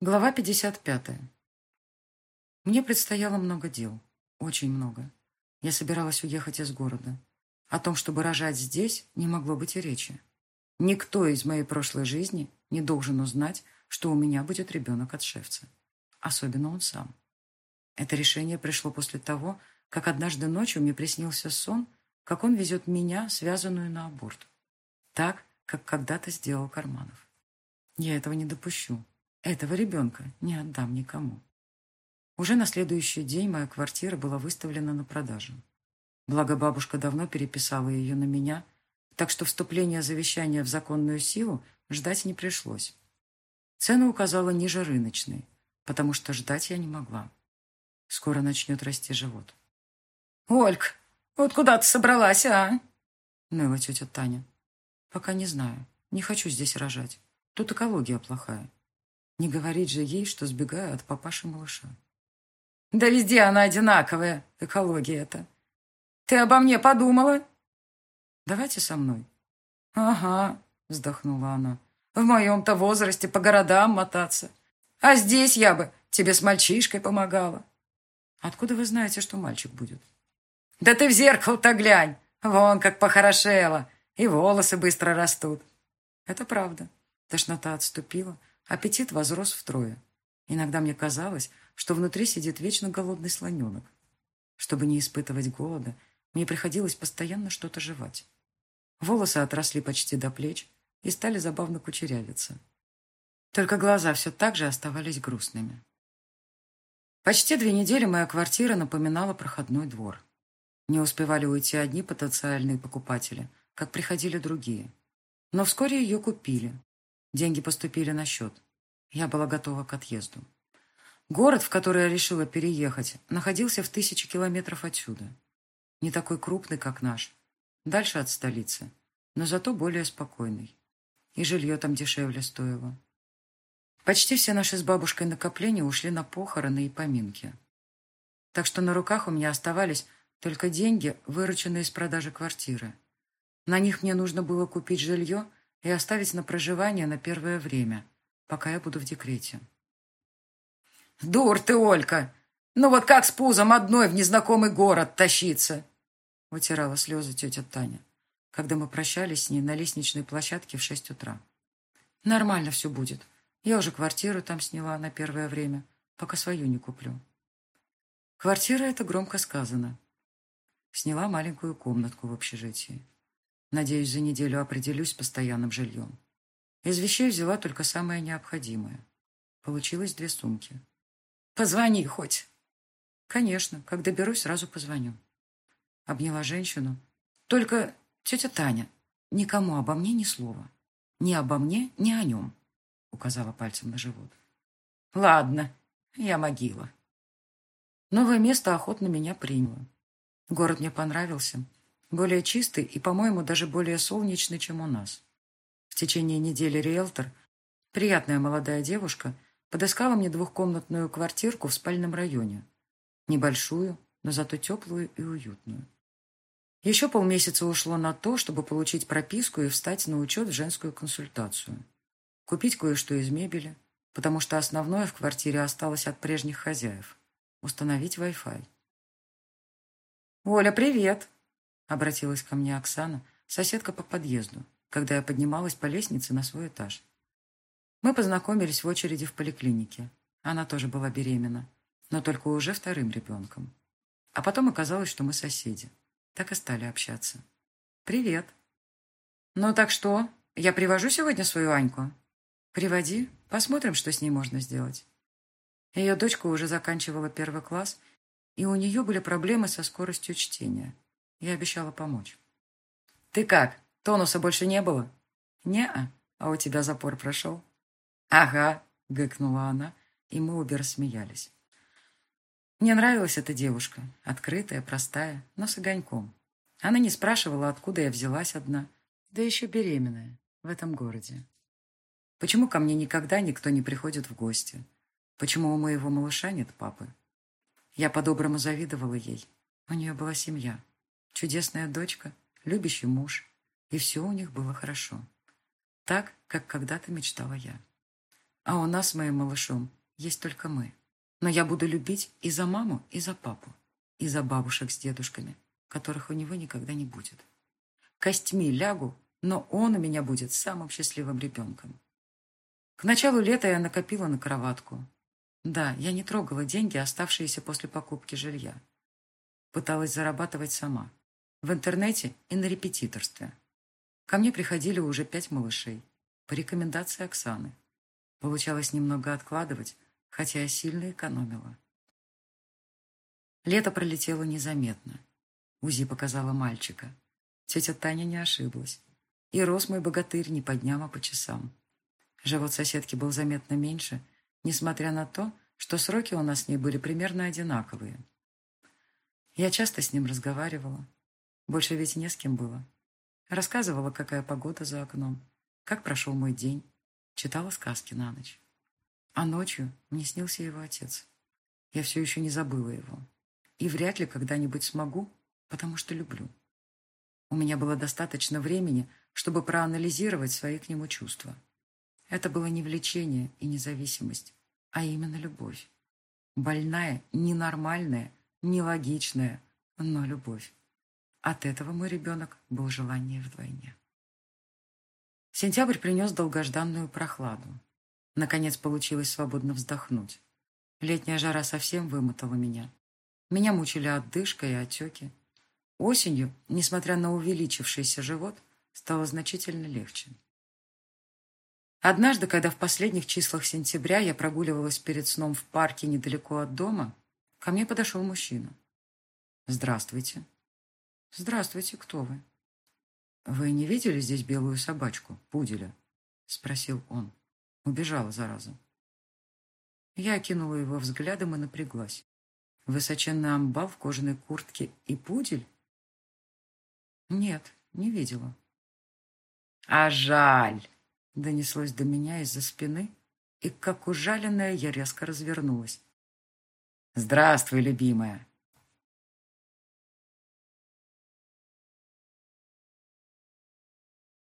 Глава 55. Мне предстояло много дел. Очень много. Я собиралась уехать из города. О том, чтобы рожать здесь, не могло быть и речи. Никто из моей прошлой жизни не должен узнать, что у меня будет ребенок от шефца. Особенно он сам. Это решение пришло после того, как однажды ночью мне приснился сон, как он везет меня, связанную на аборт. Так, как когда-то сделал Карманов. Я этого не допущу. Этого ребенка не отдам никому. Уже на следующий день моя квартира была выставлена на продажу. Благо бабушка давно переписала ее на меня, так что вступление завещания в законную силу ждать не пришлось. Цену указала ниже рыночной, потому что ждать я не могла. Скоро начнет расти живот. «Ольг, вот куда ты собралась, а?» Ныла тетя Таня. «Пока не знаю. Не хочу здесь рожать. Тут экология плохая. Не говорить же ей, что сбегаю от папаши-малыша. Да везде она одинаковая, экология это. Ты обо мне подумала? Давайте со мной. Ага, вздохнула она. В моем-то возрасте по городам мотаться. А здесь я бы тебе с мальчишкой помогала. Откуда вы знаете, что мальчик будет? Да ты в зеркало-то глянь. Вон как похорошела. И волосы быстро растут. Это правда. Тошнота отступила, Аппетит возрос втрое. Иногда мне казалось, что внутри сидит вечно голодный слоненок. Чтобы не испытывать голода, мне приходилось постоянно что-то жевать. Волосы отросли почти до плеч и стали забавно кучерявиться. Только глаза все так же оставались грустными. Почти две недели моя квартира напоминала проходной двор. Не успевали уйти одни потенциальные покупатели, как приходили другие. Но вскоре ее купили, Деньги поступили на счет. Я была готова к отъезду. Город, в который я решила переехать, находился в тысячи километров отсюда. Не такой крупный, как наш. Дальше от столицы, но зато более спокойный. И жилье там дешевле стоило. Почти все наши с бабушкой накопления ушли на похороны и поминки. Так что на руках у меня оставались только деньги, вырученные из продажи квартиры. На них мне нужно было купить жилье и оставить на проживание на первое время, пока я буду в декрете. «Дур ты, Олька! Ну вот как с пузом одной в незнакомый город тащиться?» Вытирала слезы тетя Таня, когда мы прощались с ней на лестничной площадке в шесть утра. «Нормально все будет. Я уже квартиру там сняла на первое время, пока свою не куплю». Квартира — это громко сказано. Сняла маленькую комнатку в общежитии. Надеюсь, за неделю определюсь с постоянным жильем. Из вещей взяла только самое необходимое. Получилось две сумки. «Позвони хоть». «Конечно, как доберусь, сразу позвоню». Обняла женщину. «Только, тетя Таня, никому обо мне ни слова. Ни обо мне, ни о нем», указала пальцем на живот. «Ладно, я могила». Новое место охотно меня приняло. Город мне понравился, более чистый и, по-моему, даже более солнечный, чем у нас. В течение недели риэлтор, приятная молодая девушка, подыскала мне двухкомнатную квартирку в спальном районе. Небольшую, но зато теплую и уютную. Еще полмесяца ушло на то, чтобы получить прописку и встать на учет в женскую консультацию. Купить кое-что из мебели, потому что основное в квартире осталось от прежних хозяев. Установить Wi-Fi. «Оля, привет!» Обратилась ко мне Оксана, соседка по подъезду, когда я поднималась по лестнице на свой этаж. Мы познакомились в очереди в поликлинике. Она тоже была беременна, но только уже вторым ребенком. А потом оказалось, что мы соседи. Так и стали общаться. «Привет». «Ну так что, я привожу сегодня свою Аньку?» «Приводи, посмотрим, что с ней можно сделать». Ее дочка уже заканчивала первый класс, и у нее были проблемы со скоростью чтения. Я обещала помочь. «Ты как, тонуса больше не было?» «Не-а, а у тебя запор прошел?» «Ага», — гыкнула она, и мы обе рассмеялись. Мне нравилась эта девушка, открытая, простая, но с огоньком. Она не спрашивала, откуда я взялась одна, да еще беременная, в этом городе. Почему ко мне никогда никто не приходит в гости? Почему у моего малыша нет папы? Я по-доброму завидовала ей. У нее была семья. Чудесная дочка, любящий муж. И все у них было хорошо. Так, как когда-то мечтала я. А у нас с моим малышом есть только мы. Но я буду любить и за маму, и за папу, и за бабушек с дедушками, которых у него никогда не будет. Костьми лягу, но он у меня будет самым счастливым ребенком. К началу лета я накопила на кроватку. Да, я не трогала деньги, оставшиеся после покупки жилья. Пыталась зарабатывать сама. В интернете и на репетиторстве. Ко мне приходили уже пять малышей. По рекомендации Оксаны. Получалось немного откладывать, хотя я сильно экономила. Лето пролетело незаметно. УЗИ показала мальчика. Тетя Таня не ошиблась. И рос мой богатырь не по дням, а по часам. Живот соседки был заметно меньше, несмотря на то, что сроки у нас с ней были примерно одинаковые. Я часто с ним разговаривала. Больше ведь не с кем было. Рассказывала, какая погода за окном, как прошел мой день, читала сказки на ночь. А ночью мне снился его отец. Я все еще не забыла его. И вряд ли когда-нибудь смогу, потому что люблю. У меня было достаточно времени, чтобы проанализировать свои к нему чувства. Это было не влечение и независимость, а именно любовь. Больная, ненормальная, нелогичная, но любовь. От этого мой ребенок был желание вдвойне. Сентябрь принес долгожданную прохладу. Наконец получилось свободно вздохнуть. Летняя жара совсем вымотала меня. Меня мучили отдышка и отеки. Осенью, несмотря на увеличившийся живот, стало значительно легче. Однажды, когда в последних числах сентября я прогуливалась перед сном в парке недалеко от дома, ко мне подошел мужчина. «Здравствуйте». «Здравствуйте, кто вы?» «Вы не видели здесь белую собачку, пуделя?» — спросил он. Убежала, зараза. Я окинула его взглядом и напряглась. Высоченный амбал в кожаной куртке и пудель? Нет, не видела. «А жаль!» — донеслось до меня из-за спины, и, как ужаленная, я резко развернулась. «Здравствуй, любимая!»